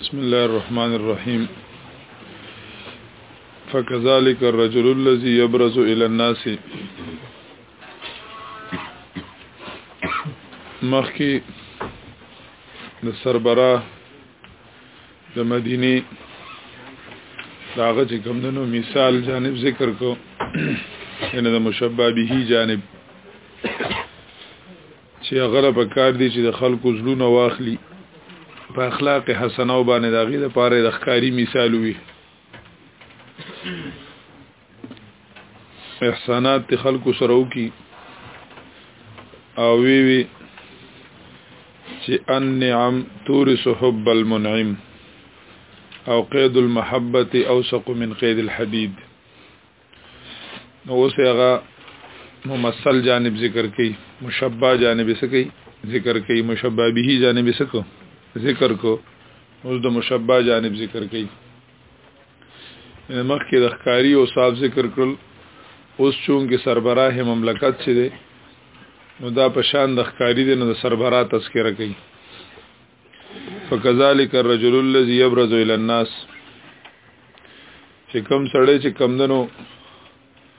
بسم الله الرحمن الرحيم فكذلك الرجل الذي يبرز الى الناس مخکی د سربره د مدینه داغه چې کوم دنو مثال جانب ذکر کو ینه د مشبہ به جانب چې هغه په کار دي چې د خلکو زړونه واخلي په اخلاق حسنه باندې داغي د پاره د ښکاری مثال وي احسانات تی خلکو سره وکي او وی وی چې النعم تورث حب المنعم او قید المحبت اوثق من قید الحدید نو اوس هغه ممثل جانب ذکر کړي مشبہ جانب سکی ذکر کړي مشبہ به جانب سکو ذکر کو اوس د مشبہ جانب ذکر کړي مخکې د ښکاری او صاحب ذکر کړل اوس چون کې سربراه مملکت چې دی نو دا په شان د ښکاری دی نو د سربراه تذکره کوي فکذالک الرجل الذي يبرز الى الناس چې کم سړی چې کم دنو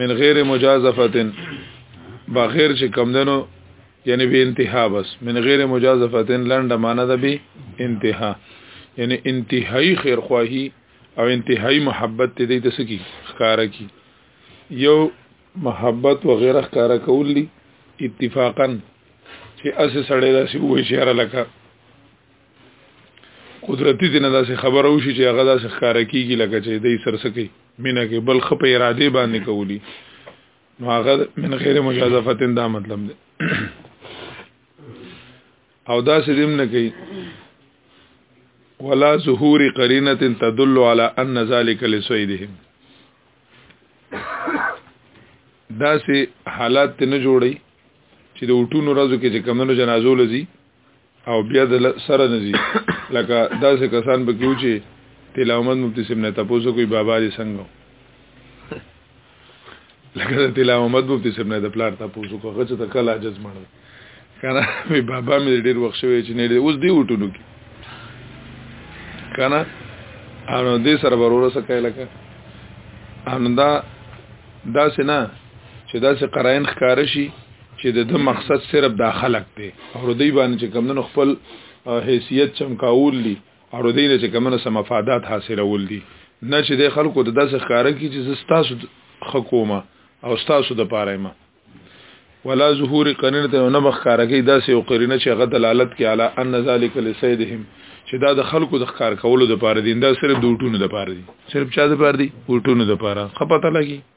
من غیر مجازفتن بغیر چې کم دنو یعنی به انتها بس من غیر مجازفتن لنډه معنی ده به انتها یعنی انتهایی خیرخواهی او انتهایی محبت ته دې تسکی ښکارا کی یو محبت و غیره ښکارا کولی اتفاقا چې اسه سړی داسې وې شهر لکه قدرتی دینه داسې خبره وشي چې هغه داسې ښکارا کیږي لکه چې دای سرسکی مینه کې بل خپ اراده باندې کولی نو هغه من غیر مجازفتن دا مطلب دی او دا سدیم نه کوي ولا ظهور قرینه تدل على ان ذلك لسویدهم دا سه حالات نه جوړي چې د وټونو رازو کې چې کمنو جنازو لذي او بیا د سره نزي لکه داسې کسان به کیو چې تلاومت مفتی سم نه تاسو کوئی بابا دې څنګه لکه د تلاومت مفتی سم نه د پلار تاسو کو غچ ته کله عجز مړ کنه می بابا مې ډیر وخت شوی چې نه اوس دی وټونو کی کنه انو دې سره ورور سره کای لکه انو دا داسې نه چې داسې قرائن ښکار شي چې د ده مقصد صرف دا خلق دی او ردی باندې چې کمنو خپل حیثیت چمکاول دي او ردی نه چې کمنو سم مفادات حاصلول دي نه چې د خلکو د داسې ښکارا کی چې زستاسو حکومت او تاسو د پاره ما ولا ظهور قرینه ته نه مخکاره کی داسې او قرینه چې غد دلالت کې علی ان ذالک لسیدهم چې دا د خلکو د ښکار کولو د پاره دي دا صرف د وټونو د پاره دي صرف چا د پاره دي وټونو د پاره خپته لګي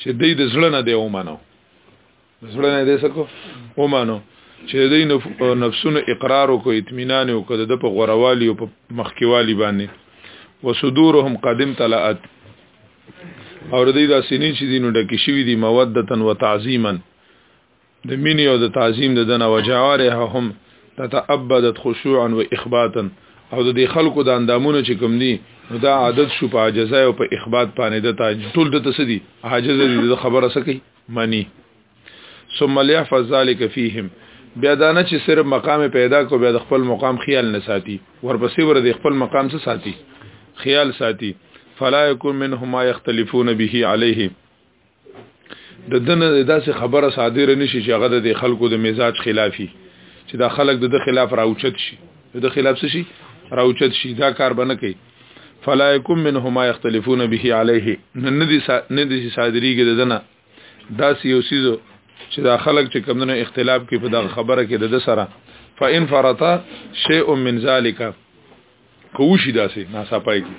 چې دې د زړه نه دی ومنو زړه نه دی سکو ومنو چې دې نفسونو اقرار او اطمینان او کده د په غوروالي او په مخکیوالي باندې وصدورهم قدم تلات اور دې دا سینې چې دینو ډکې شوې دي مودتن و تعظیما د مینې او د تعظیم د دنه وجواره هم تتعبدت خشوعا و اخباتا او د دې خلکو د اندامونو چې کوم دي نو دا عادت شو په عاجزه او په اخبات باندې د تاج ټول د تسدي عاجز دي د خبره سکی معنی ثم ليحفظ ذلك فيهم بیا دا نه چې صرف مقام پیدا کو بیا د خپل مقام خیال نه ساتي ورپسې ور د خپل مقام څخه ساتي خیال ساتي فلا يكون منهم ما يختلفون به عليه د دنه داسې خبره صادره نشي چې هغه د خلکو د مزاج خلافي چې دا خلک د خلاف راوچت شي د خلاف شي راوچت شي دا کار بنه کوي فلا يكن منهما يختلفون به عليه نن دي نه دي صادريږي د دنه داسې یو سيزو چې دا خلک چې کمونه اختلاف کوي په دا خبره کې د سره فإن فرطا شيء من ذلك کوشي داسې ناصافای کی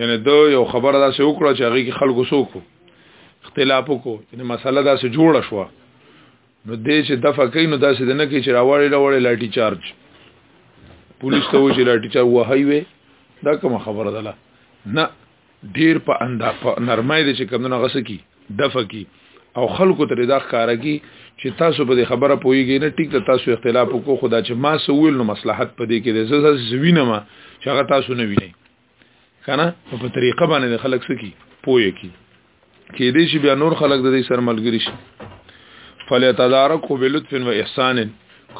یعنی دا یو خبره داسې وکړه چې هغه کې خلکو سوکو اختلاف وکړو یعنی مسله داسې جوړه شو نو دې چې دفع کین نو داسې نه کې چې راوړې راوړې لاټي چارج پولیس ته و چې لاټي چارج وهایوي دا کوم خبره ده نه ډیر په اندا په نرمای دي چې کمونه غس کی دفه کی او خلکو ته دا ښکارا کی چې تاسو په خبره پويږئ نه ټیک ته تاسو اختلاف وکړو خدا چې ما سویل نو مصلحت پدې کې ده زه زوینه ما چې هغه تاسو نه وینئ کنه په طریقه باندې خلک سکی پوي کی کې دې شي بیا نور خلک د دې سر ملګری شي فل تدارک به لطف و احسان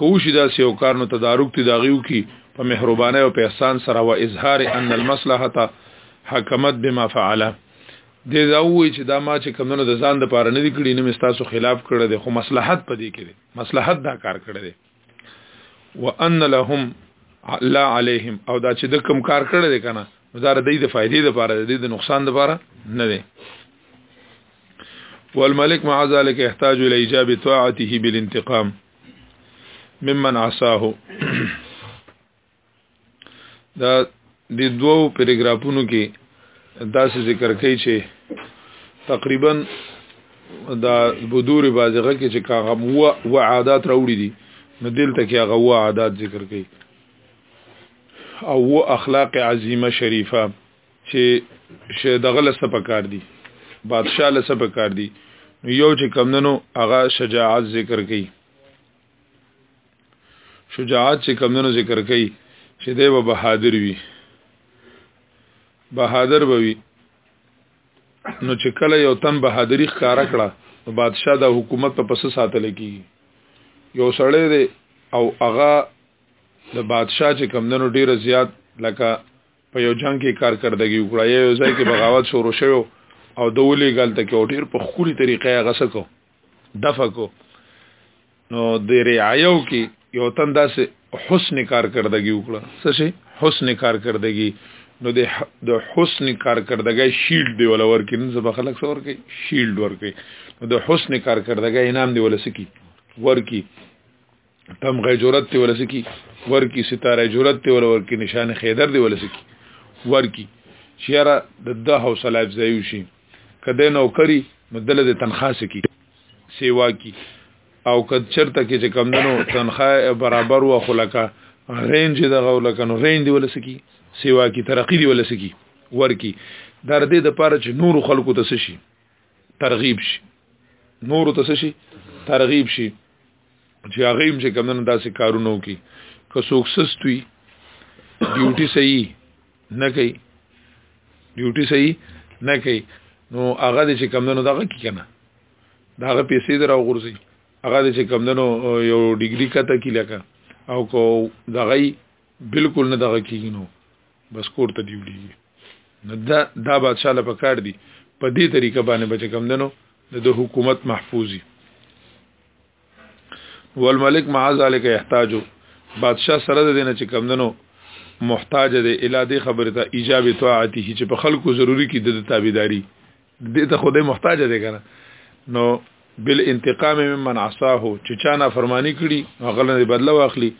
کوشي دا سیو کار نو تدارک تی داغیو کی په مهربانه او په احسان سره و اظهار ان المصلحه حکمت بما فعل دې دا وی چې دا ما چې کمونو د ځان د پاره نه دی کړی نه مستاسو خلاف کړی دی خو مصلحت پدې کړی مصلحت دا کار کړی دی وان لهم لا عليهم او دا چې د کم کار کړی دی کنه دا د دې د فائدې لپاره د دې د نقصان لپاره نه دی والملك مع ذلك يحتاج الى ايجاب طاعته بالانتقام ممن عصاه دا د دوو پیراګرافونو کې داسې ذکر کوي چې تقریبا دا بدور بازغه کې چې کاغه و و عادت راوړي دي نو دلته کې هغه و عادت ذکر کوي او و اخلاق عظیمه شریفه چې شه دغه لسه پکار دي بادشاہ لسه پکار دي یو چې کمندنو هغه شجاعت ذکر کوي شجاعت چې کمونو ذکر کوي چې دی به بهادر وي بهادر به وي نو چې کله یو تن بهادری ښکارا کړه نو بادشاه د حکومت په پس ساتل کیږي یو سړی دی او هغه د بادشاه چې کمندنو ډیر زیات لکه په یو جنگ کې کارکردګي وکړه یو ځای کې بغاوت شروع شوه او د ولې غلطه کې او ډیر په خوري طریقې هغه سکو دفقو نو د رعایو کې یو تن داسې حسن کارکردګي وکړه څه شي حسن کارکردګي نو د د حسن کارکردګي شیلډ دی ولا ورکې نن زبا خلک څور کوي شیلډ ورکې نو د حسن کارکردګي انعام دی ولا سکی ورکی تم غي جرأت ته ولسکی ورکی ستاره جرأت ته ورکی نشان خیدر دی ولسکی ورکی چیرې د د حوصله افزایو شي کده نوکری نو دله د تنخواه سکی سیوا کی او کد چرته کې چې کمندنو تنخواه برابر و خلکا رینج د غولکه نو رینج دی ولسکی سیوا کی ترقی دی ولسکی ورکی در دې د پاره چې نور خلکو ته شي ترغیب شي نور ته شي ترغیب شي چې هغه هم چې کمنو داسې کارونه وکي که څوک سستوي ډیوټي صحیح نه کوي ډیوټي صحیح نه کوي نو هغه چې کمنو دغه کی کنه داغه پیسې درا وغورځي هغه چې کمنو یو ډیګری کته کی لکه او کو دغه بالکل نه دغه کیږي نو بس کور ته دی وړي نو دا دا بادشاہ له پکار دی په دې طریقه باندې بچ کم دنو د حکومت محفوظي والملک مع ذلك يحتاج بادشاہ سره د دینه چې کم دنو محتاج دی اله دې خبره ته ایجاب طاعته چې په خلکو ضروری کې د تابعداري دې ته خدای محتاج دی کنه نو بل انتقام ممن عصاه چې چا نه فرمانی کړي هغه نه بدله واخلي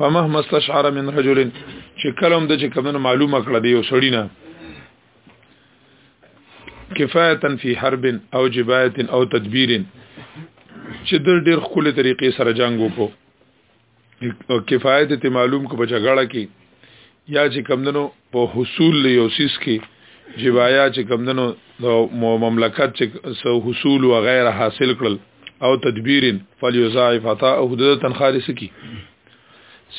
فمهما استشعر من رجل چې کلم د چې کمنه معلومه کړه دی یو سړی نه کفایتا فی حرب او جبایت او تدبیر چې د ډېر خپل طریقې سره جنگ وکړو کفایت ته معلوم کو بچا غړه کې یا چې کمندنو په حصول یو سیس کې جوایا چې کمندنو د مملکت چې سو حصول و غیر حاصل کړل او تدبیر فلیضاعف عطا او د تنخارس کی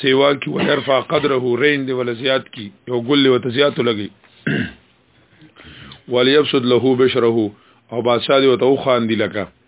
سیوا کی ويرفع قدره رین دی ول زیات کی یو ګل و تزیات لګي وليبسد له بشره او بادشاہ دی وته خان دی لکه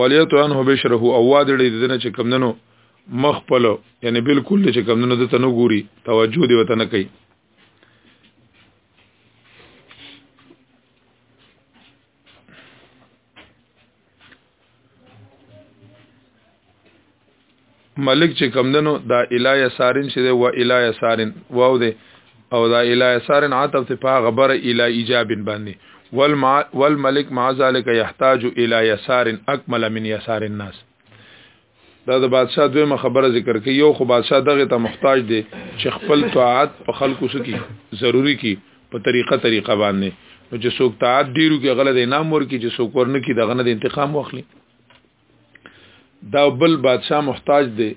ولیت عنه بشره او وادړې د دنه چې کمندنو مخ پلو یعنی بالکل چې کمندنو د تنو ګوري توجه دی وته نه کوي ملک چې کم دنو دا الای سارن چې دی و الای سارن واو دی او دا الای سارن عطف ته په غبر الی ایجابن باندې والمع والملک مع ذلك يحتاج الى يسار اكمل من يسار الناس دا د بادشاہ دویمه خبره ذکر کوي یو خو بادشاہ دغه ته محتاج دی چې خپل طاعت په خلکو سکی ضروری کی په طریقه طریقه باندې نو چې څوک طاعت ډیرو کې غلط انعام ورکړي چې څوک ورنکي دغه نه انتقام واخلي دا بل بادشاہ محتاج دی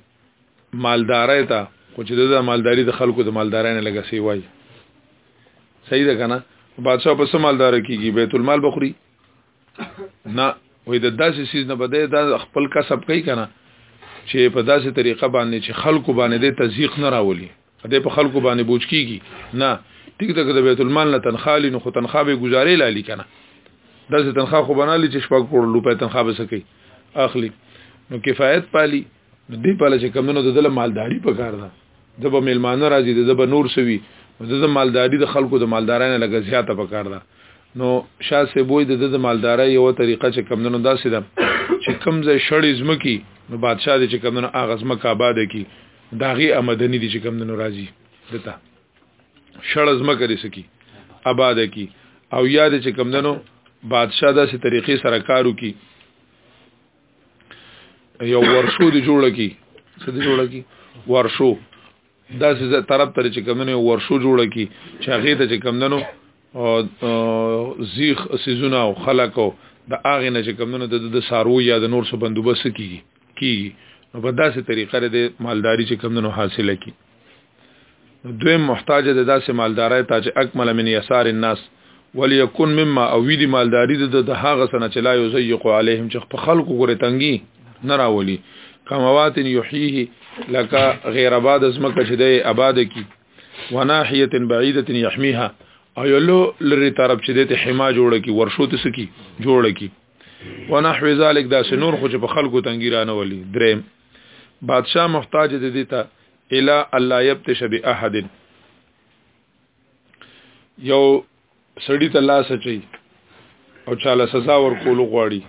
مالدارای ته خو چې د مالداری د خلکو د مالدارای نه لګه سی وای صحیح ده کنه بادشاہ په سمالدار کیږي بیت المال بخوري نه وې د داسې سیز نه بده دا خپل کسب کوي کنه چې په داسې طریقه باندې چې خلکو باندې د تزیق نه راولي دې په خلکو باندې بوج کیږي نه ټیک ټک د بیت المال نه تنخواه لینو خو تنخواه به گزارې لالی کنه داسې تنخواه خو بنالي چې شپږ کروڑ روپۍ تنخواه به سکی اخلي نو کفایت پالي نو دې پاله چې کمونو د دل مالداری په کار ده د به میلمانه راځي د به نور سوي د مالداری د خلکو د مالدارانه لګه زیاته په کار ده نو شاه سی بوې د د مالداري یو طریقه چې کمندونو داسې ده چې کم ځای شړې زمکی نو بادشاہ دې چې کمندونو اغه زمکه آباد کی داغي امدنی دي چې کم دنو راځي دتا شړ زمکه دي سکی آباد کی او یاد چې کم دنو بادشاہ داسې طریقې سره کارو کی یو ورشو دی جوړ کی څه دی جوړ کی ورشو داسې طرف تر چې کم دنو ورشو جوړ کی چې هغه ته چې کم دنو زیخ سيزونه او خلکو د اغه نه چې کم دنو د سارو یا د نور څه بندوبست کیږي کی نو په داسې طریقه د مالداری چې کم نو حاصله کی دویم محتاج د داسې مالدارای ته چې اکمل من یسار الناس وليكن مما او وی دی مالداری د د هغه سنه چې لا یزیق علیهم چې په خلکو ګره تنګي نه راولي کموات یحیه لك غیر آباد اسمکه چې د آباد کی وناحیه بعیده یحمیها او یو لری طرف چې د حما جوړه کی ورشو ته سکی جوړه کی ونحو ذلک دا سنور خو چې په خلکو تنګیرانه ولي درې بادشاہ محتاج دي دي ته الا الله يبتش باحد یو سړی ته لاس چي او چاله سزا ورکول غواړي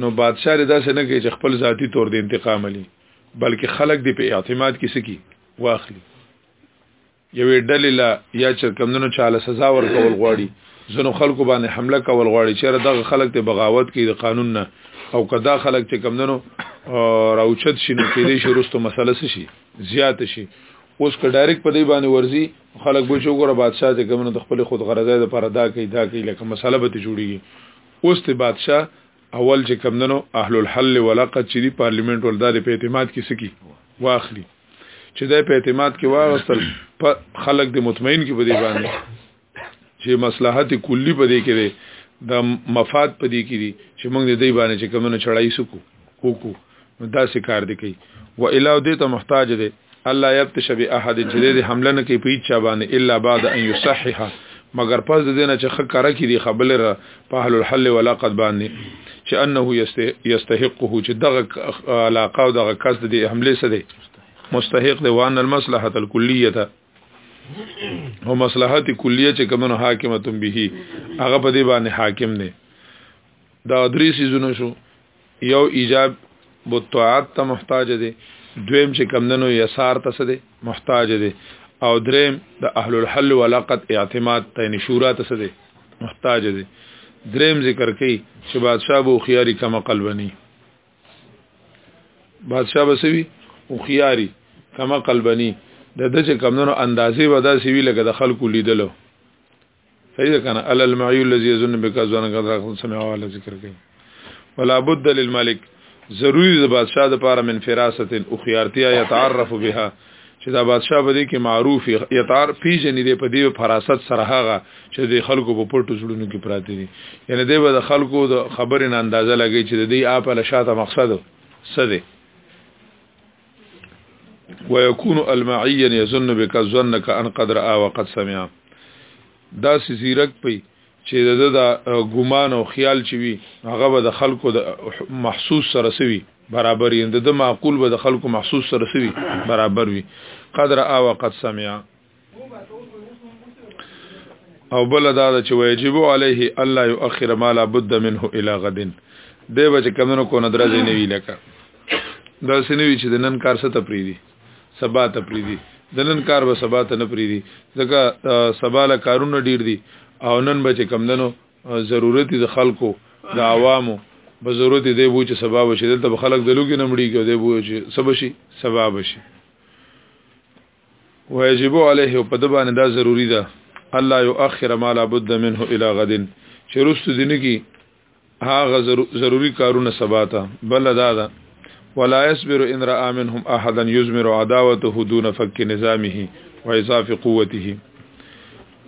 نو بادشاہ دا څنګه کوي چې خپل ذاتی تور د انتقام لي بلکې خلک دی په اعتماد کې سکی واخلي یوې ډلې لا یا چې کمندونو چاله سزا ورکول غواړي ځنو خلکو باندې حمله کول غواړي چې دغه خلک ته بغاوت کوي د قانون نه او کدا خلک چې کمندونو راوچت شي نو کې دې شروستو مسله شي زیات شي اوس که ډایرک په دې باندې ورزي خلک به چې وګوره بادشاہ ته کومه د خپل خود غرضه د پر ادا کوي دا کوي لکه مسله به ته جوړیږي اوس ته بادشاہ اول چې کمندنو اهل الحل ولقد چې دی پارلیمنت ولدا د اعتماد کې سکی واخلي چې د په اعتماد کې واغستل خلک د مطمئن کې په دی باندې چې مصلحت کلی په دی کې دی د مفاد په دی کې دي چې موږ د دی باندې چې کومه چړای سکو وکو دا څه کار دی کوي و اله دې ته محتاج دی الله یبتش به احد چې دې حمله نه کوي په چا باندې الا بعد ان یصحح مگر پس د دینه چې خکاره کې دی خبره په اهل الحل ولاقد باندې چې انه یستحقه چې دغه علاقه او دغه کس د حمله سره دی مستحق دی وان المصلحه الکلیه ده او مصلحت کلیه چې کومه حاکمه به هغه په دې باندې حاکم دی دا درې سيزونه شو یو ایجاب بطاعت ته محتاج دی دویم چې کمدنو یسار ته سده محتاج دی او دریم د اهل الحل ولقد اعتماد ته نشورا ته سده محتاج دی دریم ذکر کوي چې بادشاہ بو خياري کما قلبني بادشاہ بسوي او خياري کما قلبني د د چې کمونو اندازې ودا سوي لکه د خلکو لیدلو صحیح ده کنه ال المعي الذي يظن بك ځان قدر خپل سمع او ذکر کوي ولا بد للملك ضروری د بادشاہ د پاره من فراست او خيارتیا يتعرف بها چې دا بادشاہ به دې کې معروف یتار پیژنې دې په دې فراست سره هغه چې د خلکو په پټو زړونو کې پراته دي یعنی دې به د خلکو د خبرې نه اندازه لګي چې د دې اپ له شاته مقصد څه دی ويكون المعيا يظن بك ظنك ان قدر آ وقد سمع دا سيرک پي چې د د ګمان او خیال چې وي هغه به د خلکو د محسوس سره سوي برابر یي د معقول به د خلکو محسوس سره سوي برابر وي قدر او قد سمع او بل دا چې واجب علیه الله یؤخر ما لا بد منه الی غدن دی به چې کمنو کو ندره دی نه وی لکه دا سنوي چې د نن کار څه تپری دي سبا تپری دي د نن کار به سبا ته نه پری دي ځکه سبا له کارونه ډیر دي او نن به چې کمندنو ضرورت د خلکو د عوامو به ضرورت دی وو چې سبا وشي دلته خلک دلو کې نمړي کې دی وو چې سبا شي سبا وشي ويجب عليه په د باندې دا ضروری ده الله يؤخر ما لا بد منه الى غد چې رست دین کی هاغه ضروری کارونه سبا ته بل دا ده ولا يصبر ان را منهم احدا يزمر عداوته دون فك نظامه واضاف قوته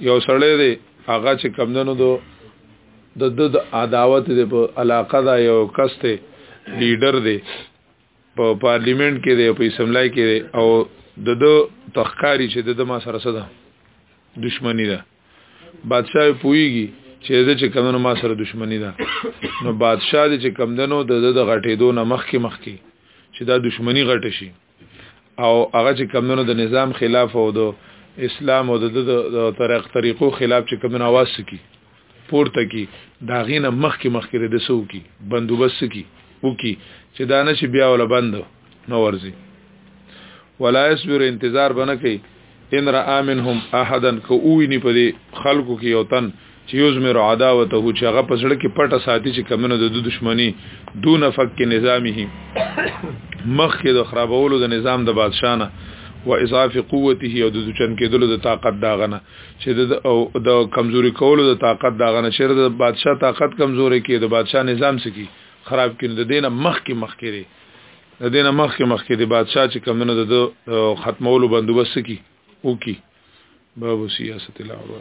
یو سړی دی هغه چې کمندنو دو د د عداوت د علاقه دا یو کس ته لیډر دی په پارلیمنت کې دی په اسمبلی کې دی او د دو تخکاری چې د ما سره صدا دشمنی ده بادشاہ پویږي چې د چې کمنو ما سره دشمنی ده نو بادشاہ د چې کمدنو د د غټېدو نه مخکې مخکې چې دا دشمنی غټ شي او هغه چې کمدنو د نظام خلاف او د اسلام او د طریق طریقو خلاف چې کمدنو आवाज سکی پورته کی دا غینه مخ کې مخ کې د سو کی بندوبست کی او کی چې دانه چې بیا ولا بند نو ورزي ولا يصبر انتظار بنه کوي ان را امنهم احدن کو ویني په دې خلکو کې یو تن چې یوز مې را عداوت هو چې هغه پسړه کې پټه ساتي چې کمنو د دشمنی دون فک کې نظامی هي مخ کې د خرابولو د نظام د بادشاہ نه و اضافه قوته او د چن کې دلو د طاقت داغنه چې د او د کمزوري کولو د طاقت دا غنه چې د بادشاه طاقت کمزوري کې د بادشاه نظام سکی خراب کین د دینه مخ کې مخ کې دی د دینه مخ کې مخ کې دی بادشاه چې کمونه د ختمولو بندوبست کی او کی باب سیاست الاوه